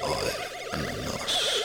de Hoy nos